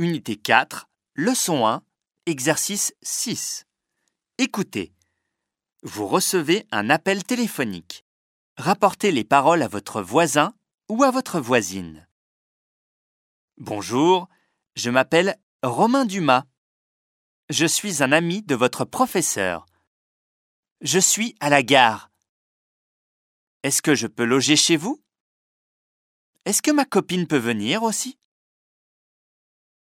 Unité 4, leçon 1, exercice 6. Écoutez. Vous recevez un appel téléphonique. Rapportez les paroles à votre voisin ou à votre voisine. Bonjour, je m'appelle Romain Dumas. Je suis un ami de votre professeur. Je suis à la gare. Est-ce que je peux loger chez vous? Est-ce que ma copine peut venir aussi?